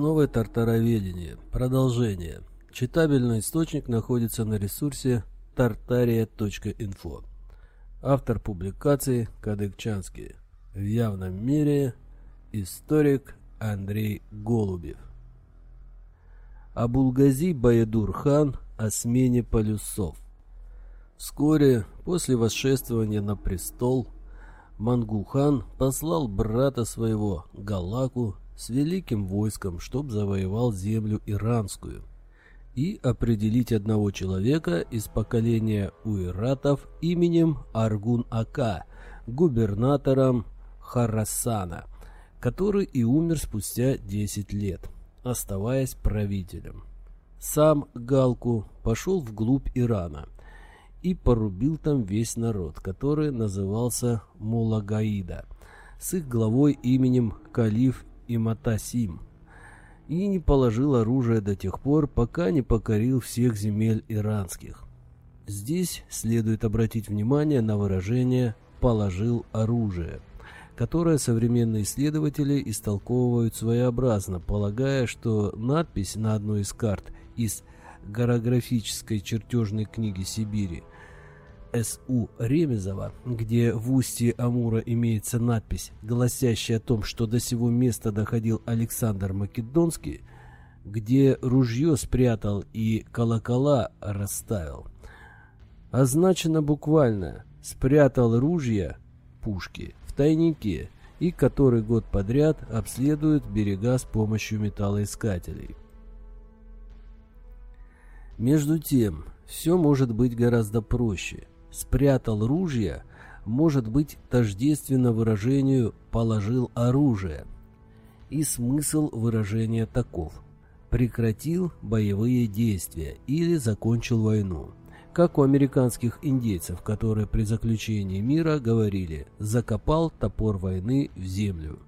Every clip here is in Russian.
Основы тартароведения. Продолжение. Читабельный источник находится на ресурсе tartaria.info. Автор публикации Кадыкчанский. В явном мире историк Андрей Голубев. Абулгази Баядур-хан о смене полюсов. Вскоре после восшествования на престол Мангухан послал брата своего Галаку с великим войском, чтоб завоевал землю иранскую, и определить одного человека из поколения уиратов именем Аргун-Ака, губернатором Харасана, который и умер спустя 10 лет, оставаясь правителем. Сам Галку пошел вглубь Ирана и порубил там весь народ, который назывался Мулагаида, с их главой именем Калиф и Матасим, и не положил оружие до тех пор, пока не покорил всех земель иранских. Здесь следует обратить внимание на выражение «положил оружие», которое современные исследователи истолковывают своеобразно, полагая, что надпись на одной из карт из горографической чертежной книги Сибири с.У. Ремезова, где в устье Амура имеется надпись, гласящая о том, что до сего места доходил Александр Македонский, где ружье спрятал и колокола расставил. Означено буквально «спрятал ружья, пушки, в тайнике» и который год подряд обследует берега с помощью металлоискателей. Между тем, все может быть гораздо проще спрятал ружья может быть тождественно выражению «положил оружие». И смысл выражения таков – прекратил боевые действия или закончил войну. Как у американских индейцев, которые при заключении мира говорили «закопал топор войны в землю».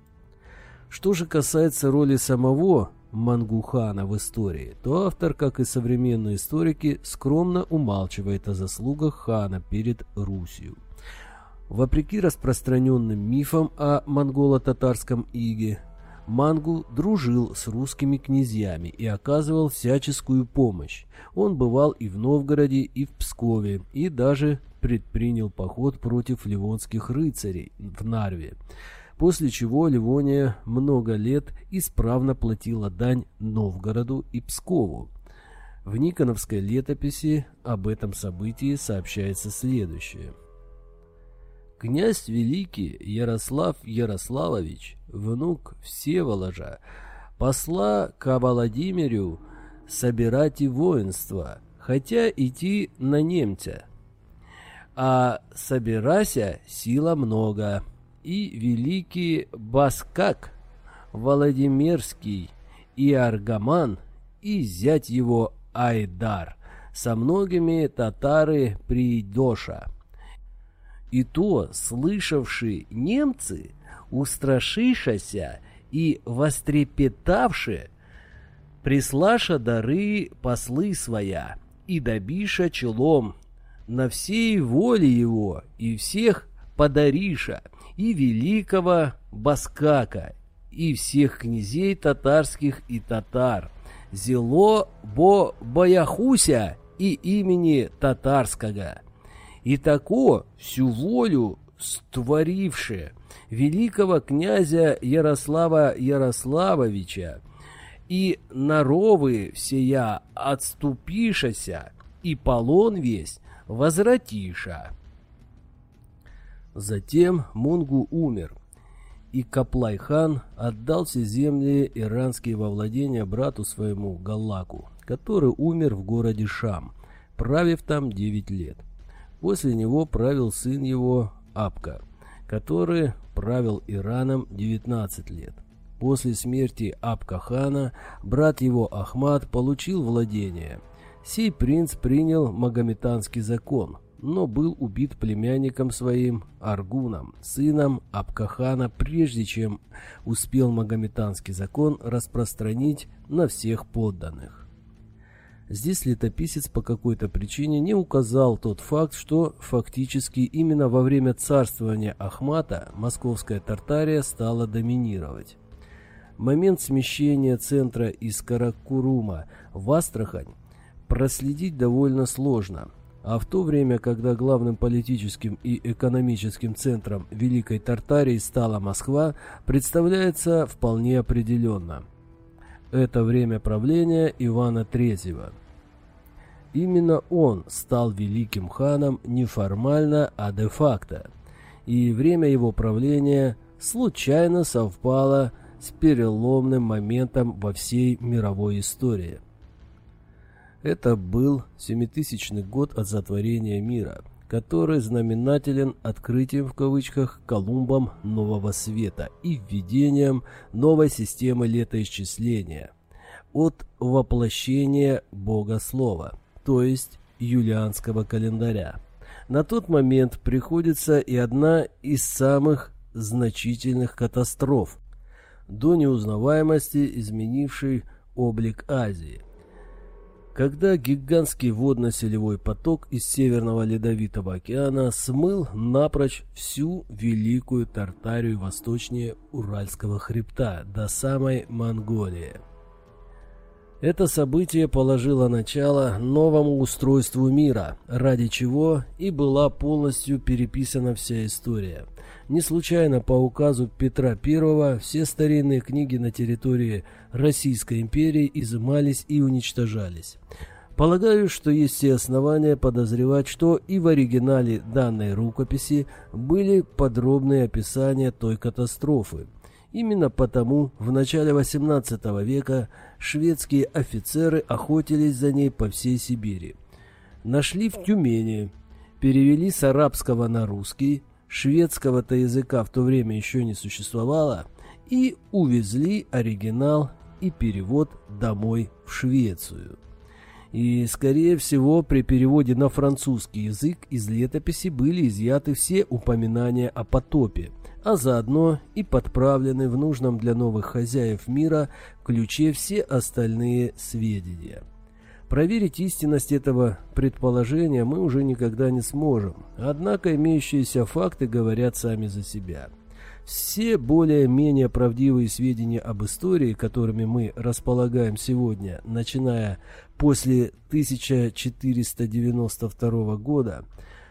Что же касается роли самого Мангухана в истории, то автор, как и современные историки, скромно умалчивает о заслугах хана перед Русью. Вопреки распространенным мифам о монголо-татарском иге, Мангу дружил с русскими князьями и оказывал всяческую помощь. Он бывал и в Новгороде, и в Пскове, и даже предпринял поход против ливонских рыцарей в Нарве после чего Ливония много лет исправно платила дань Новгороду и Пскову. В Никоновской летописи об этом событии сообщается следующее. Князь Великий Ярослав Ярославович, внук Всеволожа, посла к Владимирю собирать и воинство, хотя идти на немца. А собирася сила много, и великий Баскак, Владимирский и Аргаман, и зять его Айдар, со многими татары придоша. И то, слышавшие немцы, устрашишася и вострепетавши, прислаша дары послы своя, и добиша челом. На всей воле его, и всех подариша, и великого Баскака, и всех князей татарских и татар, зело бо Бояхуся и имени татарского, и тако всю волю створивши великого князя Ярослава Ярославовича, и наровы всея отступишася, и полон весь возвратиша. Затем Мунгу умер, и Каплай-хан отдал все земли иранские во владение брату своему Галлаку, который умер в городе Шам, правив там 9 лет. После него правил сын его Апка, который правил Ираном 19 лет. После смерти Апка-хана брат его Ахмад получил владение. Сей принц принял магометанский закон – но был убит племянником своим Аргуном, сыном Абкахана, прежде чем успел магометанский закон распространить на всех подданных. Здесь летописец по какой-то причине не указал тот факт, что фактически именно во время царствования Ахмата московская Тартария стала доминировать. момент смещения центра из Каракурума в Астрахань проследить довольно сложно. А в то время, когда главным политическим и экономическим центром Великой Тартарии стала Москва, представляется вполне определенно. Это время правления Ивана III. Именно он стал великим ханом не формально, а де-факто. И время его правления случайно совпало с переломным моментом во всей мировой истории. Это был 7000 год от затворения мира, который знаменателен открытием в кавычках Колумбом нового света и введением новой системы летоисчисления от воплощения Бога Слова, то есть юлианского календаря. На тот момент приходится и одна из самых значительных катастроф, до неузнаваемости изменивший облик Азии. Когда гигантский водно-селевой поток из Северного Ледовитого океана смыл напрочь всю Великую Тартарию восточнее Уральского хребта до самой Монголии. Это событие положило начало новому устройству мира, ради чего и была полностью переписана вся история. Не случайно по указу Петра I все старинные книги на территории Российской империи изымались и уничтожались. Полагаю, что есть все основания подозревать, что и в оригинале данной рукописи были подробные описания той катастрофы. Именно потому в начале XVIII века шведские офицеры охотились за ней по всей Сибири. Нашли в Тюмени, перевели с арабского на русский, шведского-то языка в то время еще не существовало, и увезли оригинал и перевод домой в Швецию. И, скорее всего, при переводе на французский язык из летописи были изъяты все упоминания о потопе, а заодно и подправлены в нужном для новых хозяев мира ключе все остальные сведения. Проверить истинность этого предположения мы уже никогда не сможем, однако имеющиеся факты говорят сами за себя. Все более-менее правдивые сведения об истории, которыми мы располагаем сегодня, начиная после 1492 года,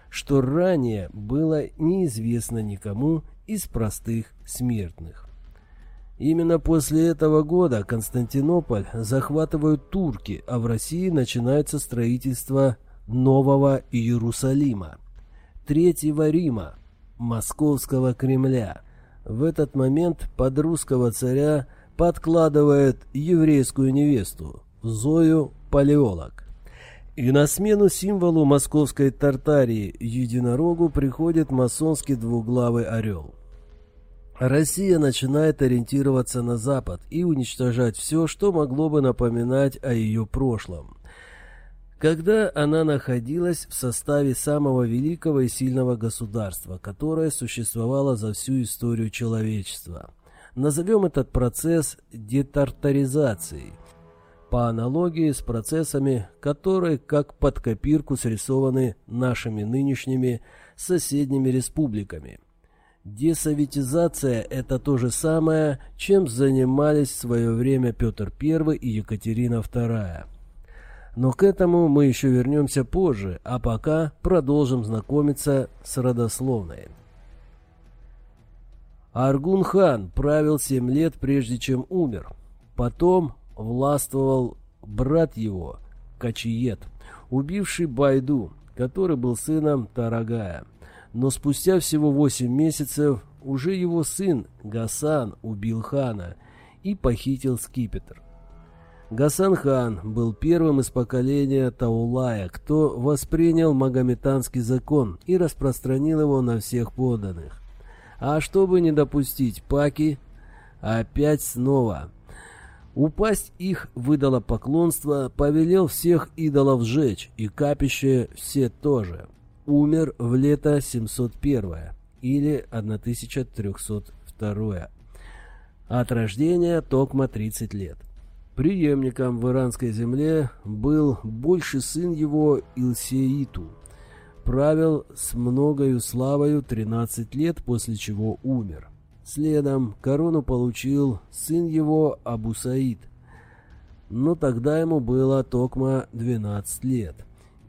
что ранее было неизвестно никому из простых смертных. Именно после этого года Константинополь захватывают турки, а в России начинается строительство Нового Иерусалима, Третьего Рима, Московского Кремля. В этот момент под русского царя подкладывает еврейскую невесту, Зою Палеолог. И на смену символу московской Тартарии единорогу приходит масонский двуглавый орел – Россия начинает ориентироваться на Запад и уничтожать все, что могло бы напоминать о ее прошлом. Когда она находилась в составе самого великого и сильного государства, которое существовало за всю историю человечества. Назовем этот процесс детартаризацией, по аналогии с процессами, которые как под копирку срисованы нашими нынешними соседними республиками – Десоветизация – это то же самое, чем занимались в свое время Петр I и Екатерина II. Но к этому мы еще вернемся позже, а пока продолжим знакомиться с родословной. Аргун-хан правил семь лет, прежде чем умер. Потом властвовал брат его, Качиет, убивший Байду, который был сыном Тарагая но спустя всего восемь месяцев уже его сын Гасан убил хана и похитил скипетр. Гасан хан был первым из поколения Таулая, кто воспринял магометанский закон и распространил его на всех подданных. А чтобы не допустить паки, опять снова Упасть их выдало поклонство, повелел всех идолов сжечь, и капище все тоже умер в лето 701 или 1302. От рождения Токма 30 лет. Приемником в иранской земле был больше сын его Илсеиту. Правил с многою славою 13 лет, после чего умер. Следом корону получил сын его Абу Саид, но тогда ему было токмо 12 лет,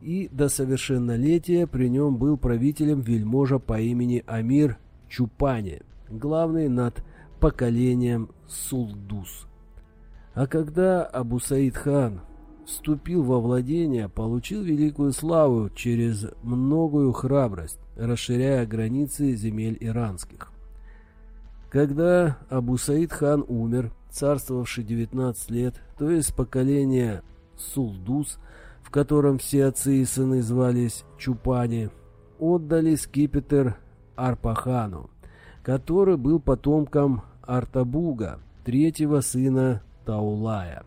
и до совершеннолетия при нем был правителем вельможа по имени Амир Чупани, главный над поколением Сулдус. А когда Абу Саид хан вступил во владение, получил великую славу через многую храбрость, расширяя границы земель иранских. Когда Абу Саид хан умер, царствовавший 19 лет, то есть поколение Сулдус, котором все отцы и сыны звались Чупани, отдали скипетр Арпахану, который был потомком Артабуга, третьего сына Таулая.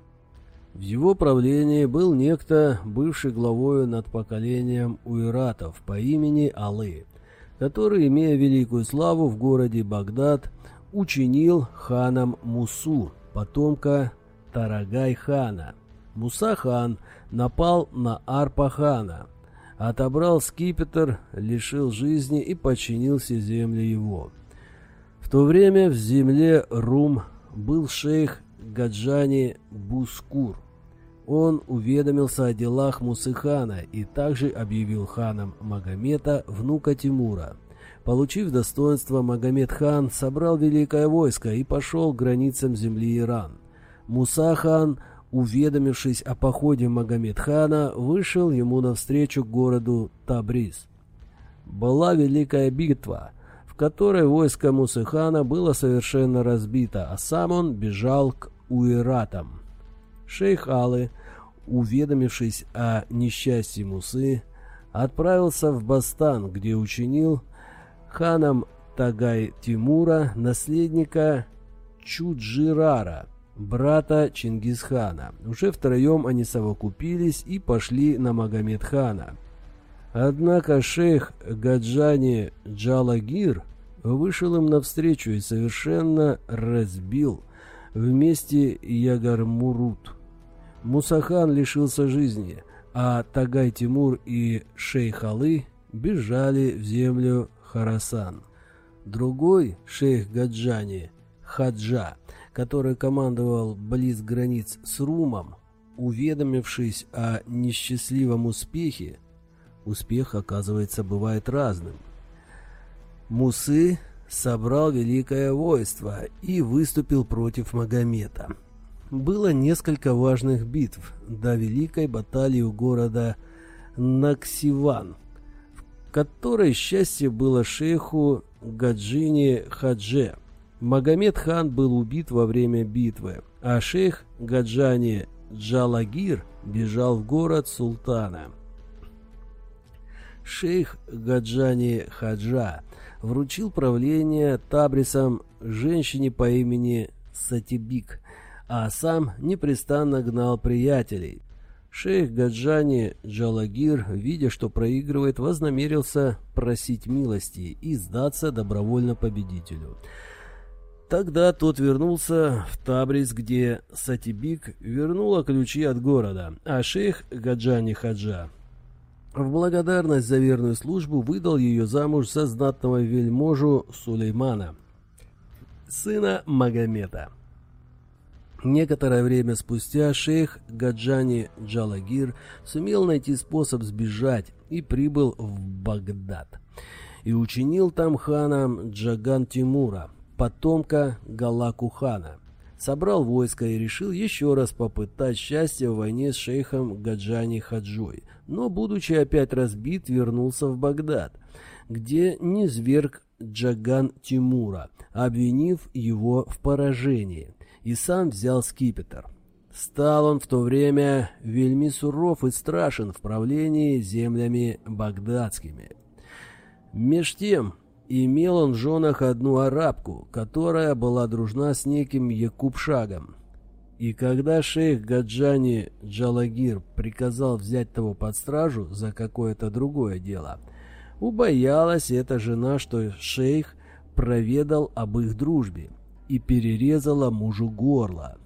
В его правлении был некто, бывший главою над поколением уиратов по имени Алы, который, имея великую славу в городе Багдад, учинил ханом Мусу, потомка Тарагай-хана. Муса-хан напал на Арпа-хана, отобрал скипетр, лишил жизни и подчинил все земли его. В то время в земле Рум был шейх Гаджани Бускур. Он уведомился о делах Мусыхана и также объявил ханом Магомета, внука Тимура. Получив достоинство, Магомед-хан собрал великое войско и пошел к границам земли Иран. Муса-хан, уведомившись о походе Магомед-хана, вышел ему навстречу к городу Табриз. Была великая битва, в которой войско Мусыхана было совершенно разбито, а сам он бежал к Уиратам. Шейх Алы, уведомившись о несчастье Мусы, отправился в Бастан, где учинил ханом Тагай Тимура, наследника Чуджирара, брата Чингисхана. Уже втроем они совокупились и пошли на Магомед-хана. Однако шейх Гаджани Джалагир вышел им навстречу и совершенно разбил вместе Ягармурут. Мусахан лишился жизни, а Тагай Тимур и шейх Алы бежали в землю Харасан. Другой, шейх Гаджани, Хаджа, который командовал близ границ с Румом, уведомившись о несчастливом успехе, успех, оказывается, бывает разным. Мусы собрал великое войство и выступил против Магомета. Было несколько важных битв до великой баталии у города Наксиван – которой счастье было шейху Гаджини Хадже. Магомед хан был убит во время битвы, а шейх Гаджани Джалагир бежал в город султана. Шейх Гаджани Хаджа вручил правление Табрисом женщине по имени Сатибик, а сам непрестанно гнал приятелей, Шейх Гаджани Джалагир, видя, что проигрывает, вознамерился просить милости и сдаться добровольно победителю. Тогда тот вернулся в Табрис, где Сатибик вернула ключи от города, а шейх Гаджани Хаджа в благодарность за верную службу выдал ее замуж за знатного вельможу Сулеймана, сына Магомета. Некоторое время спустя шейх Гаджани Джалагир сумел найти способ сбежать и прибыл в Багдад. И учинил там ханом Джаган Тимура, потомка Галаку хана. Собрал войско и решил еще раз попытать счастье в войне с шейхом Гаджани Хаджой, но, будучи опять разбит, вернулся в Багдад, где низверг Джаган Тимура, обвинив его в поражении и сам взял скипетр. Стал он в то время вельми суров и страшен в правлении землями багдадскими. Меж тем имел он в женах одну арабку, которая была дружна с неким Якубшагом. И когда шейх Гаджани Джалагир приказал взять того под стражу за какое-то другое дело, убоялась эта жена, что шейх проведал об их дружбе и перерезала мужу горло.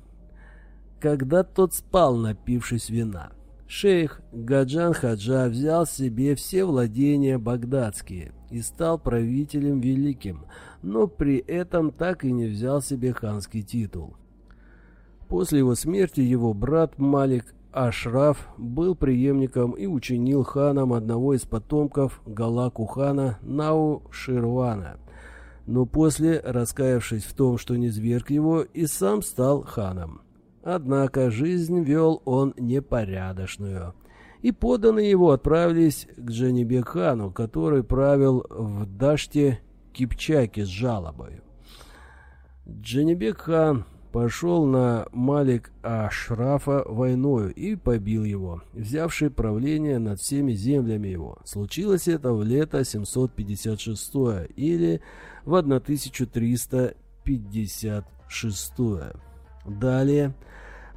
Когда тот спал, напившись вина, Шейх Гаджан Хаджа взял себе все владения багдадские и стал правителем великим, но при этом так и не взял себе ханский титул. После его смерти его брат Малик Ашраф был преемником и учинил ханом одного из потомков Галаку хана Нау Ширвана, но после, раскаявшись в том, что не зверг его, и сам стал ханом. Однако жизнь вел он непорядочную, и поданные его отправились к Джанибекхану, который правил в Даште Кипчаке с жалобой. Джанибек пошел на Малик Ашрафа войною и побил его, взявший правление над всеми землями его. Случилось это в лето 756 или в 1356. Далее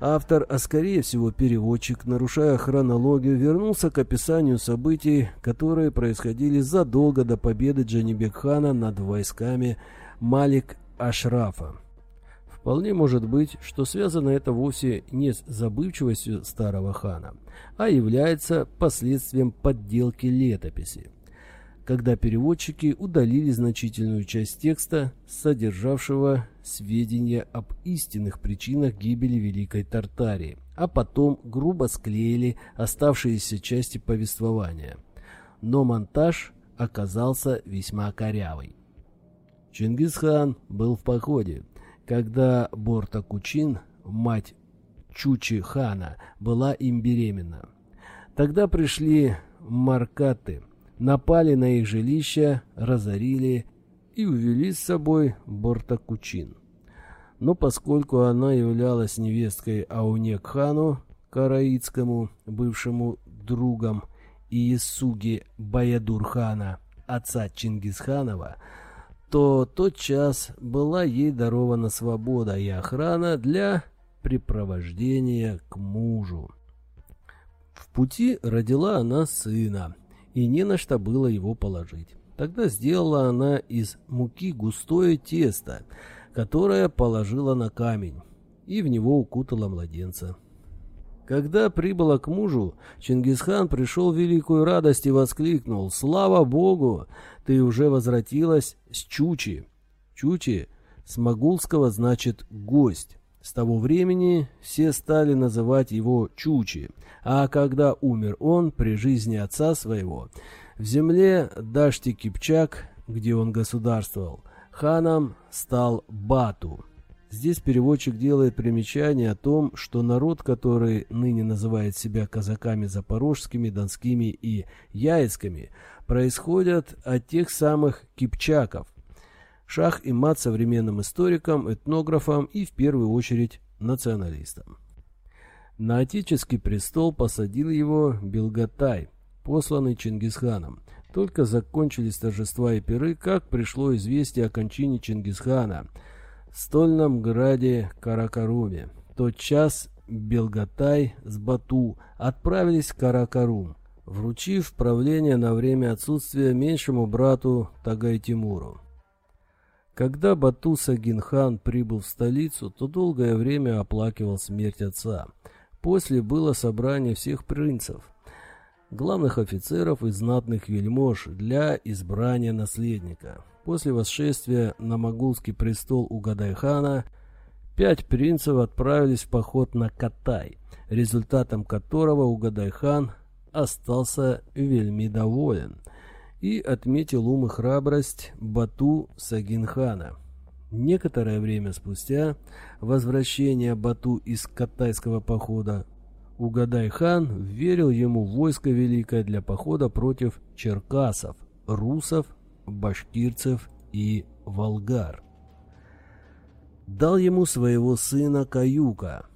автор, а скорее всего переводчик, нарушая хронологию, вернулся к описанию событий, которые происходили задолго до победы Джанибекхана над войсками Малик Ашрафа. Вполне может быть, что связано это вовсе не с забывчивостью старого хана, а является последствием подделки летописи когда переводчики удалили значительную часть текста, содержавшего сведения об истинных причинах гибели Великой Тартарии, а потом грубо склеили оставшиеся части повествования. Но монтаж оказался весьма корявый. Чингисхан был в походе, когда Борта-Кучин, мать Чучи хана, была им беременна. Тогда пришли маркаты – напали на их жилища, разорили и увели с собой Бортакучин. Но поскольку она являлась невесткой Аунек-хану Караицкому, бывшему другом Иесуги Баядурхана, отца Чингисханова, то тот час была ей дарована свобода и охрана для припровождения к мужу. В пути родила она сына, и не на что было его положить. Тогда сделала она из муки густое тесто, которое положила на камень, и в него укутала младенца. Когда прибыла к мужу, Чингисхан пришел в великую радость и воскликнул «Слава Богу! Ты уже возвратилась с Чучи!» Чучи с могулского значит «гость». С того времени все стали называть его Чучи, а когда умер он при жизни отца своего, в земле Дашти Кипчак, где он государствовал, ханом стал Бату. Здесь переводчик делает примечание о том, что народ, который ныне называет себя казаками запорожскими, донскими и яицкими, происходят от тех самых кипчаков, шах и мат современным историкам, этнографам и, в первую очередь, националистам. На отеческий престол посадил его Белгатай, посланный Чингисханом. Только закончились торжества и пиры, как пришло известие о кончине Чингисхана в стольном граде Каракаруме. тот час Белгатай с Бату отправились в Каракарум, вручив правление на время отсутствия меньшему брату Тагай-Тимуру. Когда Бату Сагинхан прибыл в столицу, то долгое время оплакивал смерть отца. После было собрание всех принцев, главных офицеров и знатных вельмож для избрания наследника. После восшествия на могулский престол Угадайхана пять принцев отправились в поход на Катай, результатом которого Угадайхан остался вельми доволен – и отметил ум и храбрость Бату Сагинхана. Некоторое время спустя возвращение Бату из Катайского похода Угадай-хан верил ему войско великое для похода против черкасов, русов, башкирцев и волгар. Дал ему своего сына Каюка,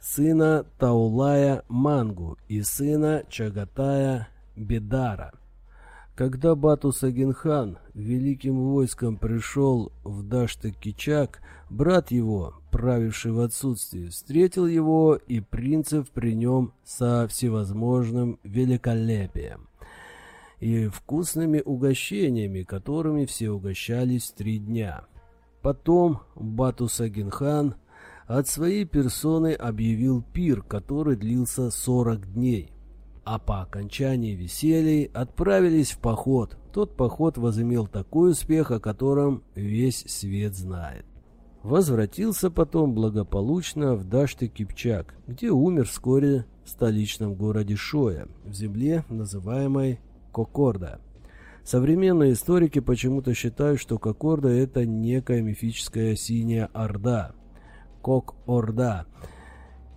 сына Таулая Мангу и сына Чагатая Бедара. Когда Бату Сагинхан великим войском пришел в Дашта-Кичак, брат его, правивший в отсутствии, встретил его и принцев при нем со всевозможным великолепием и вкусными угощениями, которыми все угощались три дня. Потом Бату Сагинхан от своей персоны объявил пир, который длился сорок дней – а по окончании веселий отправились в поход. Тот поход возымел такой успех, о котором весь свет знает. Возвратился потом благополучно в Дашты-Кипчак, где умер вскоре в столичном городе Шоя, в земле, называемой Кокорда. Современные историки почему-то считают, что Кокорда – это некая мифическая синяя орда, Кок-Орда,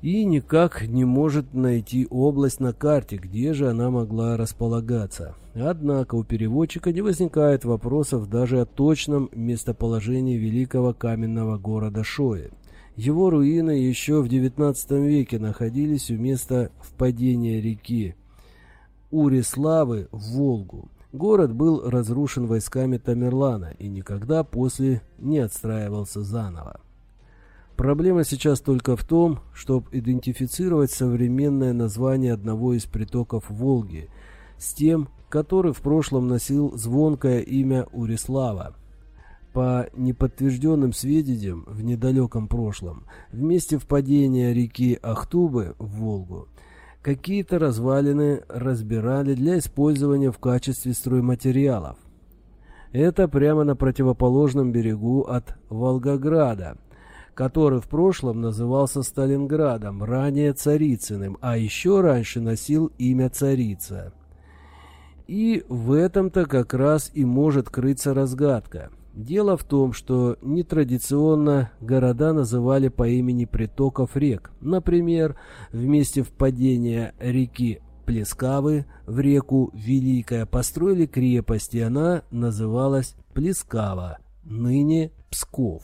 и никак не может найти область на карте, где же она могла располагаться. Однако у переводчика не возникает вопросов даже о точном местоположении великого каменного города Шои. Его руины еще в XIX веке находились у места впадения реки Уриславы в Волгу. Город был разрушен войсками Тамерлана и никогда после не отстраивался заново. Проблема сейчас только в том, чтобы идентифицировать современное название одного из притоков Волги с тем, который в прошлом носил звонкое имя Урислава. По неподтвержденным сведениям в недалеком прошлом, в месте впадения реки Ахтубы в Волгу, какие-то развалины разбирали для использования в качестве стройматериалов. Это прямо на противоположном берегу от Волгограда – который в прошлом назывался Сталинградом, ранее Царицыным, а еще раньше носил имя Царица. И в этом-то как раз и может крыться разгадка. Дело в том, что нетрадиционно города называли по имени притоков рек. Например, в месте впадения реки Плескавы в реку Великая построили крепость, и она называлась Плескава, ныне Псков.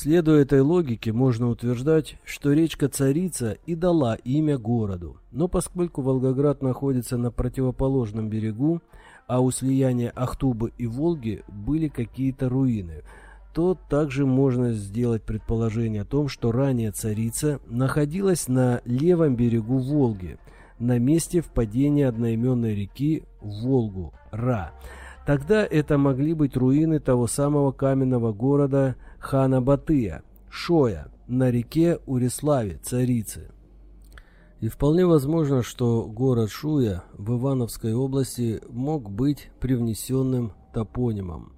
Следуя этой логике, можно утверждать, что речка Царица и дала имя городу. Но поскольку Волгоград находится на противоположном берегу, а у слияния Ахтубы и Волги были какие-то руины, то также можно сделать предположение о том, что ранее Царица находилась на левом берегу Волги, на месте впадения одноименной реки Волгу, Ра. Тогда это могли быть руины того самого каменного города хана Батыя, Шоя, на реке Уриславе, царицы. И вполне возможно, что город Шуя в Ивановской области мог быть привнесенным топонимом.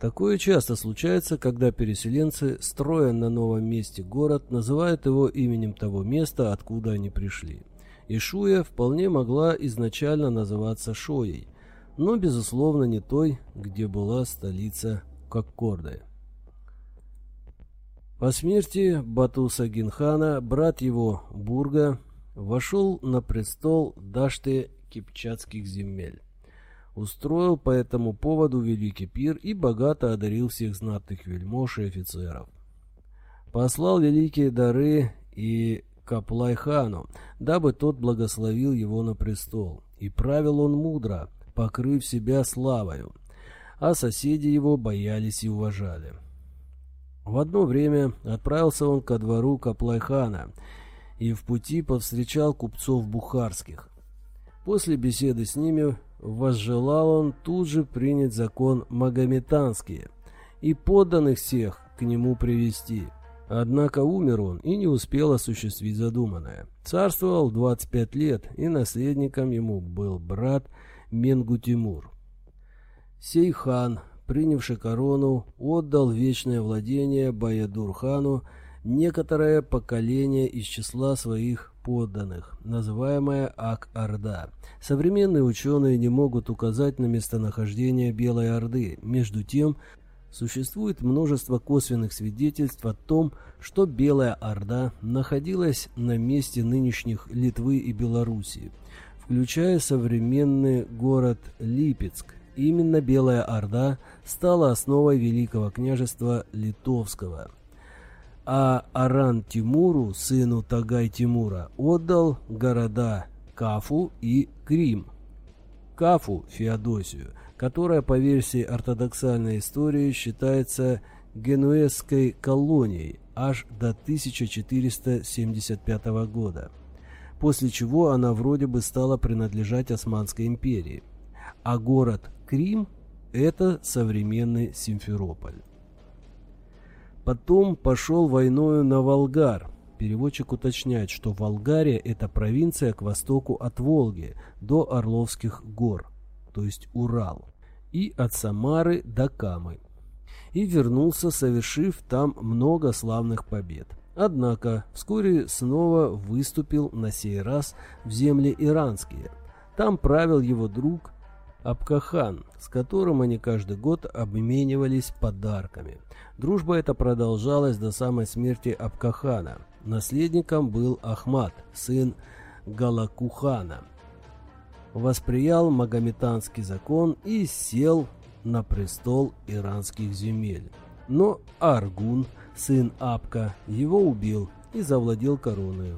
Такое часто случается, когда переселенцы, строя на новом месте город, называют его именем того места, откуда они пришли. И Шуя вполне могла изначально называться Шоей, но, безусловно, не той, где была столица Коккорды. По смерти Батуса Гинхана брат его Бурга вошел на престол Дашты кипчатских земель. Устроил по этому поводу великий пир и богато одарил всех знатных вельмож и офицеров. Послал великие дары и Каплайхану, дабы тот благословил его на престол. И правил он мудро, покрыв себя славою, а соседи его боялись и уважали. В одно время отправился он ко двору Каплайхана и в пути повстречал купцов бухарских. После беседы с ними возжелал он тут же принять закон магометанский и подданных всех к нему привести. Однако умер он и не успел осуществить задуманное. Царствовал 25 лет, и наследником ему был брат Менгу Тимур. Сей хан принявший корону, отдал вечное владение Баядур-хану некоторое поколение из числа своих подданных, называемое Ак-Орда. Современные ученые не могут указать на местонахождение Белой Орды. Между тем, существует множество косвенных свидетельств о том, что Белая Орда находилась на месте нынешних Литвы и Белоруссии, включая современный город Липецк, Именно Белая Орда стала основой Великого княжества Литовского. А Аран Тимуру, сыну Тагай Тимура, отдал города Кафу и Крим. Кафу, Феодосию, которая по версии ортодоксальной истории считается генуэзской колонией аж до 1475 года, после чего она вроде бы стала принадлежать Османской империи, а город Крим – это современный Симферополь. Потом пошел войною на Волгар, переводчик уточняет, что Волгария – это провинция к востоку от Волги до Орловских гор, то есть Урал, и от Самары до Камы. И вернулся, совершив там много славных побед. Однако вскоре снова выступил на сей раз в земли иранские. Там правил его друг Абкахан, с которым они каждый год обменивались подарками. Дружба эта продолжалась до самой смерти Абкахана. Наследником был Ахмад, сын Галакухана. Восприял магометанский закон и сел на престол иранских земель. Но Аргун, сын Абка, его убил и завладел короной.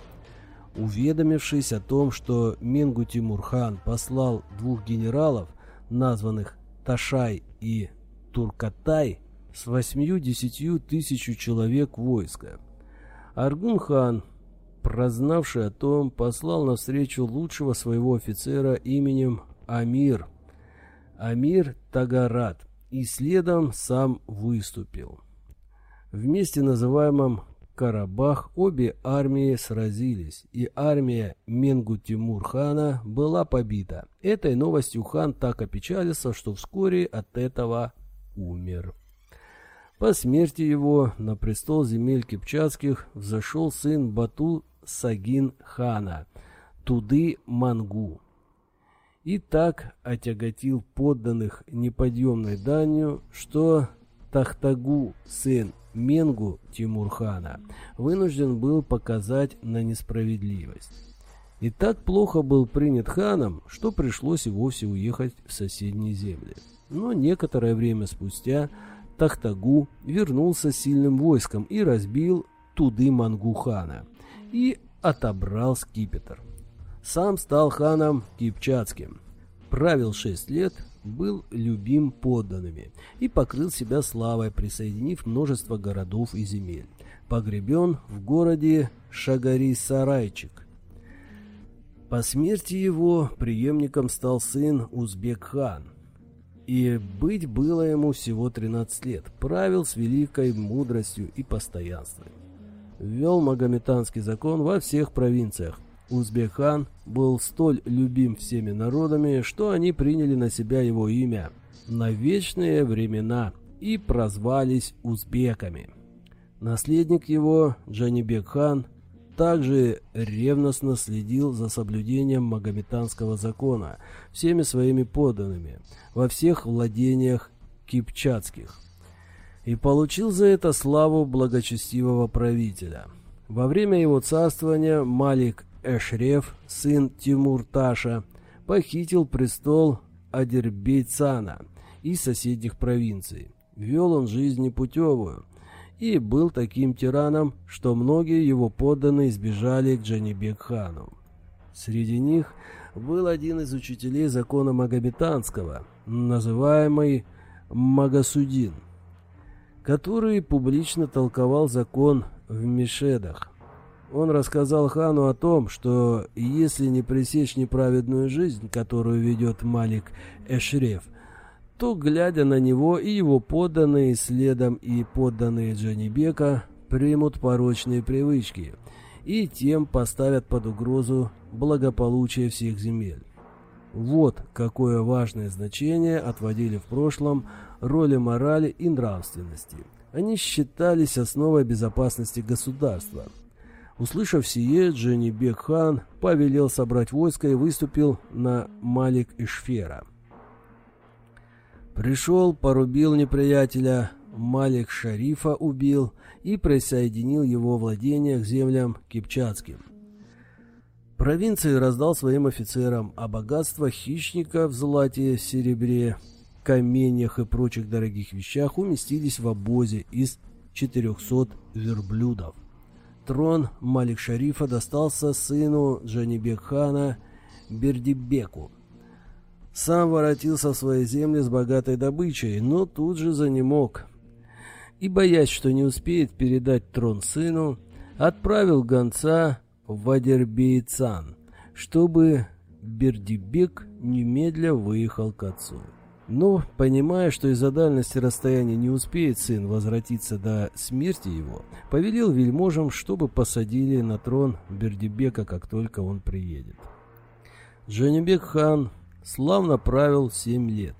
Уведомившись о том, что Менгу Тимурхан послал двух генералов, названных Ташай и Туркатай, с восьмью-десятью тысячу человек войска, Аргун-хан, прознавший о том, послал навстречу лучшего своего офицера именем Амир, Амир Тагарат, и следом сам выступил. Вместе называемом Карабах обе армии сразились, и армия Менгу-Тимур-хана была побита. Этой новостью хан так опечалился, что вскоре от этого умер. По смерти его на престол земель кипчатских взошел сын Бату Сагин хана, Туды Мангу. И так отяготил подданных неподъемной данью, что Тахтагу, сын Менгу Тимурхана, вынужден был показать на несправедливость. И так плохо был принят ханом, что пришлось и вовсе уехать в соседние земли. Но некоторое время спустя Тахтагу вернулся с сильным войском и разбил туды Мангу-хана и отобрал скипетр. Сам стал ханом Кипчатским. Правил шесть лет, был любим подданными и покрыл себя славой, присоединив множество городов и земель. Погребен в городе Шагари-Сарайчик. По смерти его преемником стал сын Узбек-хан. И быть было ему всего 13 лет. Правил с великой мудростью и постоянством. Ввел магометанский закон во всех провинциях, Узбек-хан был столь любим всеми народами, что они приняли на себя его имя на вечные времена и прозвались узбеками. Наследник его, Джанибек-хан, также ревностно следил за соблюдением магометанского закона всеми своими подданными во всех владениях кипчатских и получил за это славу благочестивого правителя. Во время его царствования Малик Эшреф, сын Тимурташа, похитил престол Адербейцана из соседних провинций. Вел он жизнь непутевую и был таким тираном, что многие его подданные сбежали к Джанибек-хану. Среди них был один из учителей закона Магометанского, называемый Магасудин, который публично толковал закон в Мешедах. Он рассказал хану о том, что если не пресечь неправедную жизнь, которую ведет Малик Эшреф, то, глядя на него и его подданные следом и подданные Джанибека, примут порочные привычки и тем поставят под угрозу благополучие всех земель. Вот какое важное значение отводили в прошлом роли морали и нравственности. Они считались основой безопасности государства – Услышав сие, Дженни Бекхан повелел собрать войско и выступил на Малик Ишфера. Пришел, порубил неприятеля, Малик Шарифа убил и присоединил его владения к землям кипчатским. Провинции раздал своим офицерам, а богатство хищника в злате, серебре, каменьях и прочих дорогих вещах уместились в обозе из 400 верблюдов. Трон Малик-Шарифа достался сыну Джанибек-хана Бердибеку. Сам воротился в свои земли с богатой добычей, но тут же занемог. И, боясь, что не успеет передать трон сыну, отправил гонца в Адербейцан, чтобы Бердибек немедля выехал к отцу. Но, понимая, что из-за дальности расстояния не успеет сын возвратиться до смерти его, повелел вельможам, чтобы посадили на трон Бердибека, как только он приедет. Джанибек хан славно правил семь лет.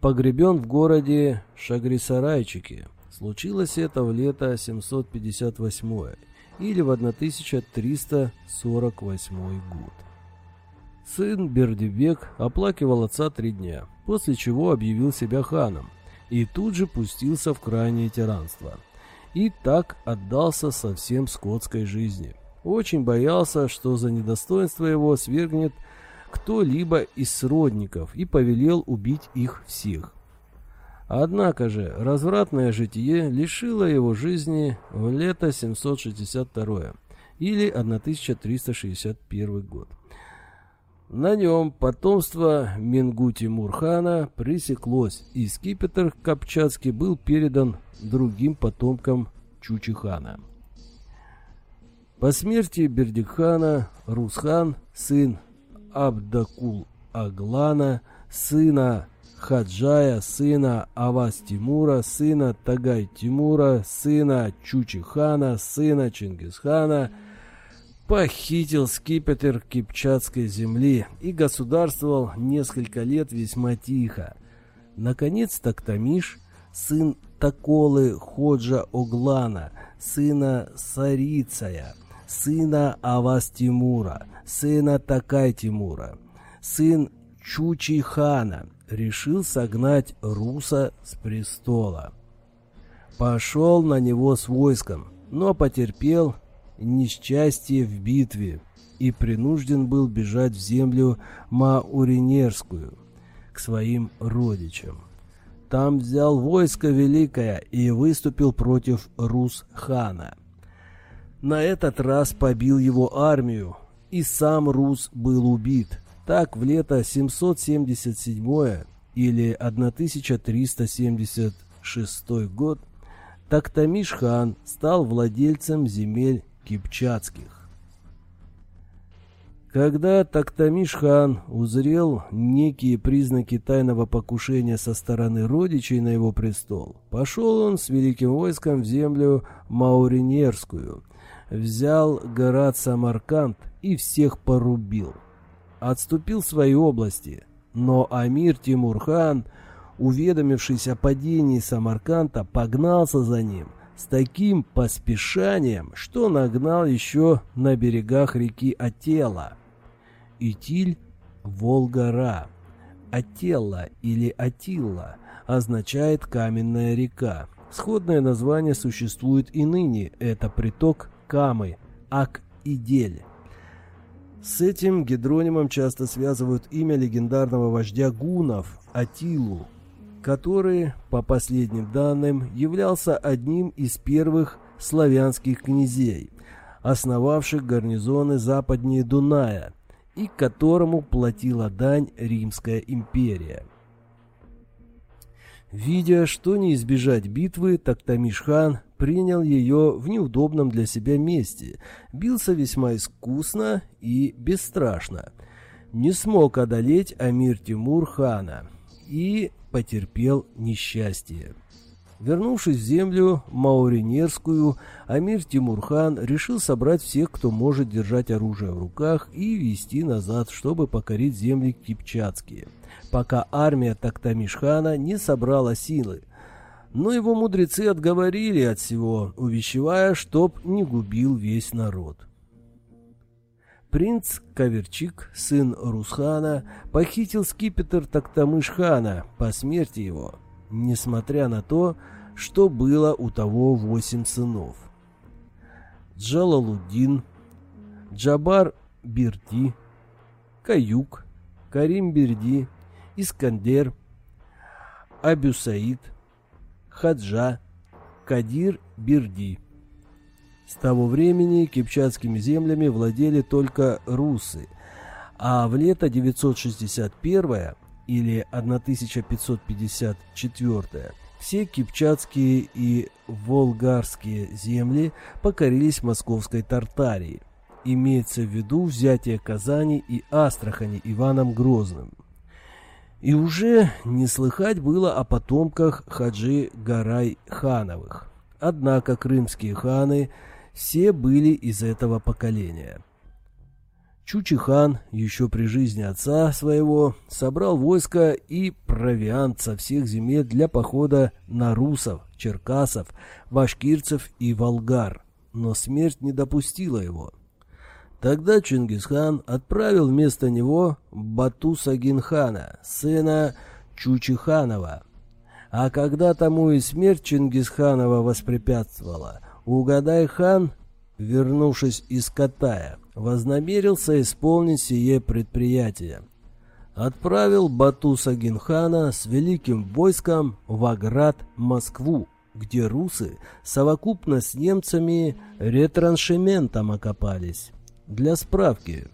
Погребен в городе Шагрисарайчике. Случилось это в лето 758 или в 1348 год. Сын Бердибек оплакивал отца три дня, после чего объявил себя ханом и тут же пустился в крайнее тиранство. И так отдался совсем скотской жизни. Очень боялся, что за недостоинство его свергнет кто-либо из сродников и повелел убить их всех. Однако же развратное житие лишило его жизни в лето 762 или 1361 год. На нем потомство Менгу Тимурхана пресеклось, и скипетр Капчатский был передан другим потомкам Чучихана. По смерти Бердикхана Русхан, сын Абдакул Аглана, сына Хаджая, сына Авас Тимура, сына Тагай Тимура, сына Чучихана, сына Чингисхана – похитил скипетр Кипчатской земли и государствовал несколько лет весьма тихо. Наконец Тактамиш, сын Таколы Ходжа Оглана, сына Сарицая, сына Авас Тимура, сына Такай Тимура, сын Чучи хана, решил согнать Руса с престола. Пошел на него с войском, но потерпел несчастье в битве и принужден был бежать в землю Мауринерскую к своим родичам. Там взял войско великое и выступил против Рус-хана. На этот раз побил его армию, и сам Рус был убит. Так в лето 777 или 1376 год Тактамиш-хан стал владельцем земель кипчатских. Когда Тактамиш-хан узрел некие признаки тайного покушения со стороны родичей на его престол, пошел он с великим войском в землю Мауринерскую, взял город Самарканд и всех порубил. Отступил в свои области, но Амир Тимурхан, уведомившись о падении Самарканда, погнался за ним с таким поспешанием, что нагнал еще на берегах реки Атела. Итиль – Волгара. Ателла или Атилла означает «каменная река». Сходное название существует и ныне. Это приток Камы, Ак-Идель. С этим гидронимом часто связывают имя легендарного вождя гунов Атилу, который, по последним данным, являлся одним из первых славянских князей, основавших гарнизоны западнее Дуная, и которому платила дань Римская империя. Видя, что не избежать битвы, Тактамиш-хан принял ее в неудобном для себя месте, бился весьма искусно и бесстрашно. Не смог одолеть Амир Тимур хана и потерпел несчастье. Вернувшись в землю Мауринерскую, Амир Тимурхан решил собрать всех, кто может держать оружие в руках, и вести назад, чтобы покорить земли кипчатские, пока армия Тактамишхана не собрала силы. Но его мудрецы отговорили от всего, увещевая, чтоб не губил весь народ. Принц Каверчик, сын Русхана, похитил скипетр Тактамыш-хана по смерти его, несмотря на то, что было у того восемь сынов. Джалалуддин, Джабар Бирди, Каюк, Карим Бирди, Искандер, Абюсаид, Хаджа, Кадир Бирди. С того времени кипчатскими землями владели только русы, а в лето 961 или 1554 все кипчатские и волгарские земли покорились московской Тартарии. Имеется в виду взятие Казани и Астрахани Иваном Грозным. И уже не слыхать было о потомках Хаджи Гарай-хановых. Однако крымские ханы все были из этого поколения. Чучи-хан еще при жизни отца своего собрал войско и провиант со всех земель для похода на русов, черкасов, башкирцев и волгар, но смерть не допустила его. Тогда Чингисхан отправил вместо него Бату-Сагин-хана, сына Чучиханова. А когда тому и смерть Чингисханова воспрепятствовала, Угадай-хан, вернувшись из Катая, вознамерился исполнить сие предприятие. Отправил Бату-Сагин-хана с великим войском в Аград, Москву, где русы совокупно с немцами ретраншементом окопались. Для справки.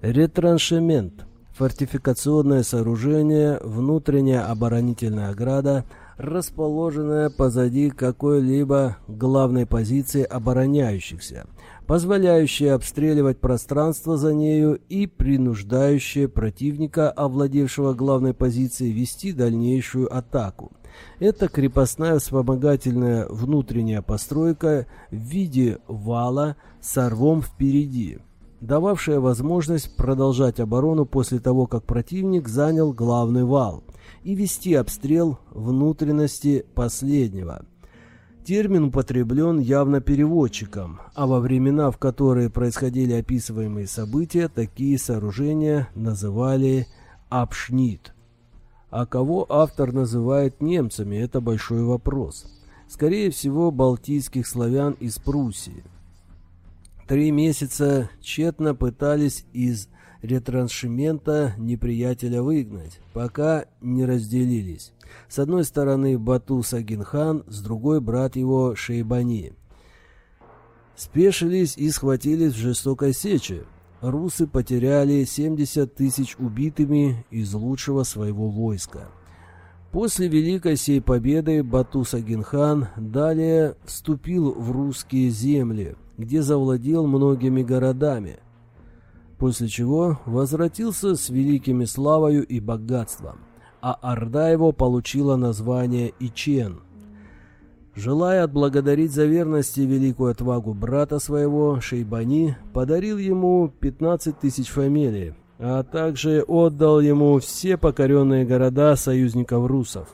Ретраншемент – фортификационное сооружение, внутренняя оборонительная ограда, расположенная позади какой-либо главной позиции обороняющихся, позволяющая обстреливать пространство за нею и принуждающая противника, овладевшего главной позицией, вести дальнейшую атаку. Это крепостная вспомогательная внутренняя постройка в виде вала с рвом впереди, дававшая возможность продолжать оборону после того, как противник занял главный вал, и вести обстрел внутренности последнего. Термин употреблен явно переводчиком, а во времена, в которые происходили описываемые события, такие сооружения называли «апшнит». А кого автор называет немцами, это большой вопрос. Скорее всего, балтийских славян из Пруссии. Три месяца тщетно пытались из ретраншемента неприятеля выгнать, пока не разделились. С одной стороны Бату Сагинхан, с другой брат его Шейбани. Спешились и схватились в жестокой сече, русы потеряли 70 тысяч убитыми из лучшего своего войска. После Великой сей победы Бату Сагинхан далее вступил в русские земли, где завладел многими городами, после чего возвратился с великими славою и богатством, а орда его получила название Ичен – Желая отблагодарить за верность и великую отвагу брата своего, Шейбани подарил ему 15 тысяч фамилий, а также отдал ему все покоренные города союзников русов.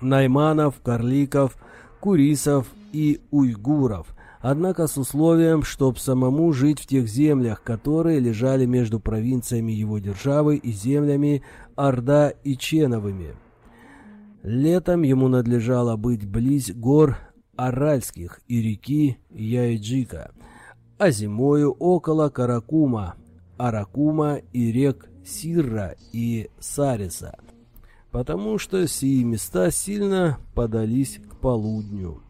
Найманов, Карликов, Курисов и Уйгуров, однако с условием, чтоб самому жить в тех землях, которые лежали между провинциями его державы и землями Орда и Ченовыми. Летом ему надлежало быть близ гор Аральских и реки Яйджика, а зимою около Каракума, Аракума и рек Сирра и Сариса, потому что сии места сильно подались к полудню.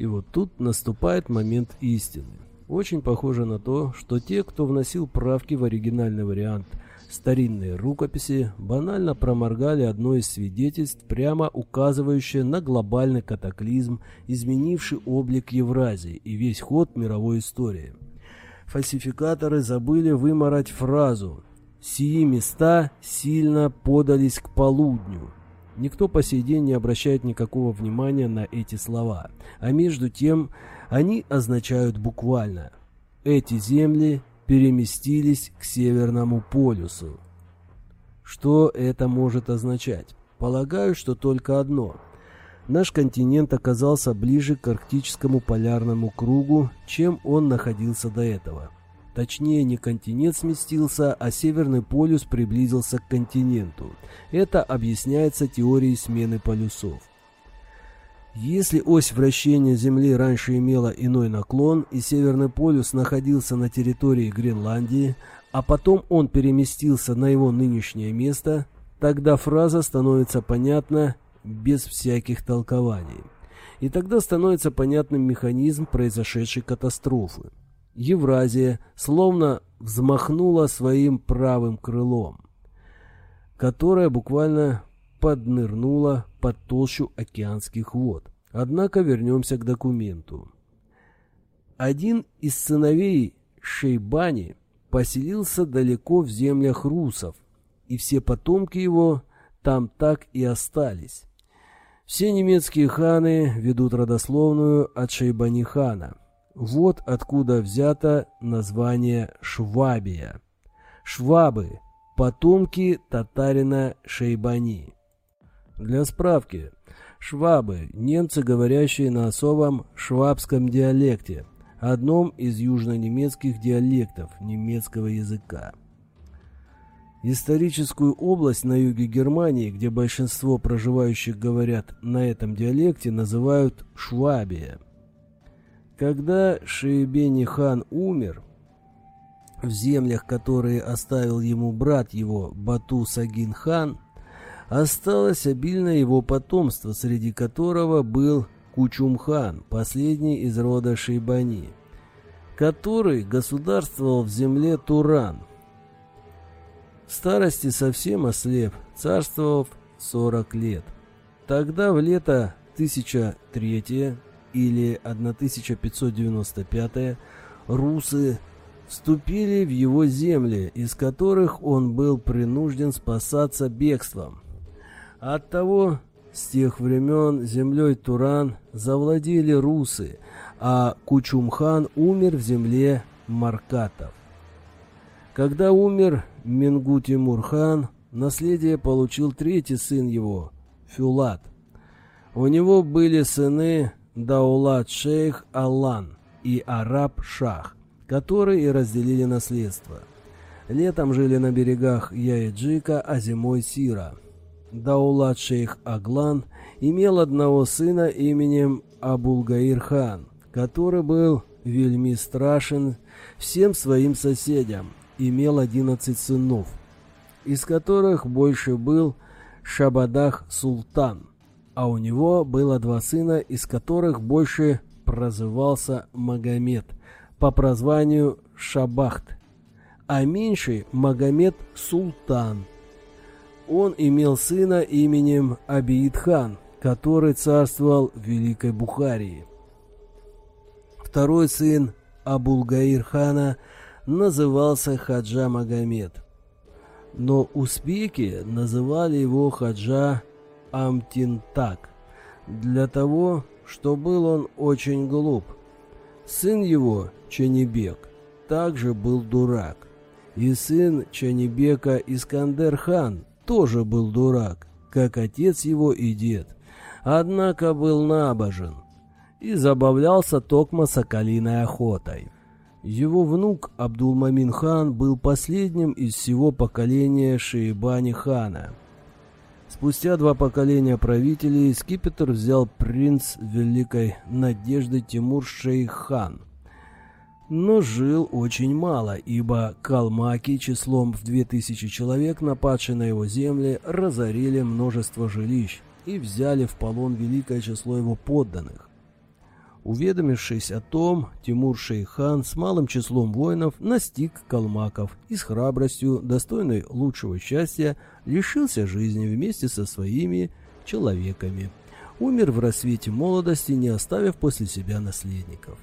И вот тут наступает момент истины. Очень похоже на то, что те, кто вносил правки в оригинальный вариант – Старинные рукописи банально проморгали одно из свидетельств, прямо указывающее на глобальный катаклизм, изменивший облик Евразии и весь ход мировой истории. Фальсификаторы забыли выморать фразу «Сии места сильно подались к полудню». Никто по сей день не обращает никакого внимания на эти слова, а между тем они означают буквально «Эти земли переместились к Северному полюсу. Что это может означать? Полагаю, что только одно. Наш континент оказался ближе к арктическому полярному кругу, чем он находился до этого. Точнее, не континент сместился, а Северный полюс приблизился к континенту. Это объясняется теорией смены полюсов. Если ось вращения Земли раньше имела иной наклон, и Северный полюс находился на территории Гренландии, а потом он переместился на его нынешнее место, тогда фраза становится понятна без всяких толкований. И тогда становится понятным механизм произошедшей катастрофы. Евразия словно взмахнула своим правым крылом, которое буквально поднырнула под толщу океанских вод. Однако вернемся к документу. Один из сыновей Шейбани поселился далеко в землях русов и все потомки его там так и остались. Все немецкие ханы ведут родословную от Шейбани хана. Вот откуда взято название Швабия. Швабы – потомки татарина Шейбани. Для справки, швабы – немцы, говорящие на особом швабском диалекте, одном из южно-немецких диалектов немецкого языка. Историческую область на юге Германии, где большинство проживающих говорят на этом диалекте, называют Швабия. Когда Шейбени хан умер, в землях, которые оставил ему брат его Бату Сагин хан, осталось обильное его потомство, среди которого был Кучум хан, последний из рода Шейбани, который государствовал в земле Туран – в старости совсем ослеп, царствовав 40 лет. Тогда в лето 1003 или 1595 русы вступили в его земли, из которых он был принужден спасаться бегством. Оттого с тех времен землей Туран завладели русы, а Кучумхан умер в земле Маркатов. Когда умер Мингу Тимурхан, наследие получил третий сын его, Фюлат. У него были сыны Даулат Шейх Аллан и Араб Шах, которые и разделили наследство. Летом жили на берегах Яиджика, а зимой Сира. Даулат Шейх Аглан имел одного сына именем Абулгаир хан, который был вельми страшен всем своим соседям, имел одиннадцать сынов, из которых больше был Шабадах Султан, а у него было два сына, из которых больше прозывался Магомед по прозванию Шабахт, а меньший Магомед Султан. Он имел сына именем Абиидхан, который царствовал в Великой Бухарии. Второй сын Абулгаир хана – назывался Хаджа Магомед. Но узбеки называли его Хаджа Амтинтак, для того, что был он очень глуп. Сын его, Чанибек, также был дурак. И сын Чанибека Искандер хан тоже был дурак, как отец его и дед. Однако был набожен и забавлялся токмо соколиной охотой. Его внук Абдулмамин хан был последним из всего поколения Шейбани хана. Спустя два поколения правителей скипетр взял принц Великой Надежды Тимур Шейх хан. Но жил очень мало, ибо калмаки числом в 2000 человек, нападшие на его земли, разорили множество жилищ и взяли в полон великое число его подданных. Уведомившись о том, Тимур Шейхан с малым числом воинов настиг калмаков и с храбростью, достойной лучшего счастья, лишился жизни вместе со своими человеками. Умер в рассвете молодости, не оставив после себя наследников.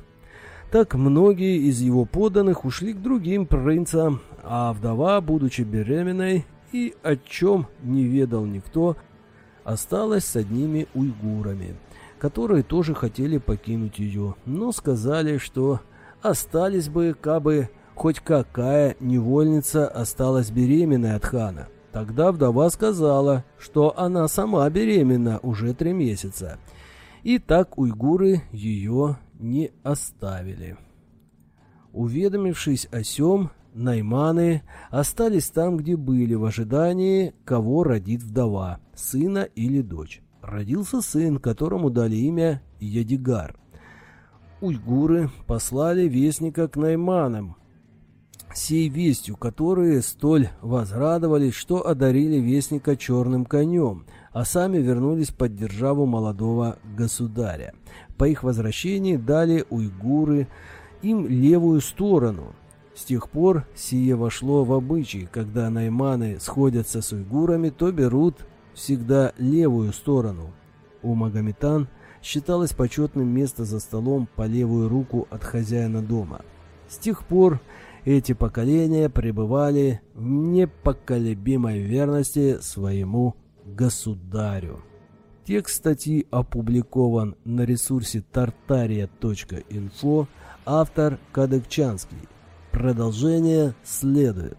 Так многие из его подданных ушли к другим принцам, а вдова, будучи беременной и о чем не ведал никто, осталась с одними уйгурами – которые тоже хотели покинуть ее, но сказали, что остались бы, кабы хоть какая невольница осталась беременной от хана. Тогда вдова сказала, что она сама беременна уже три месяца. И так уйгуры ее не оставили. Уведомившись о сем, найманы остались там, где были, в ожидании, кого родит вдова, сына или дочь родился сын, которому дали имя Ядигар. Уйгуры послали вестника к Найманам, сей вестью, которые столь возрадовались, что одарили вестника черным конем, а сами вернулись под державу молодого государя. По их возвращении дали уйгуры им левую сторону. С тех пор сие вошло в обычай, когда найманы сходятся с уйгурами, то берут всегда левую сторону. У Магометан считалось почетным место за столом по левую руку от хозяина дома. С тех пор эти поколения пребывали в непоколебимой верности своему государю. Текст статьи опубликован на ресурсе tartaria.info, автор Кадыкчанский. Продолжение следует.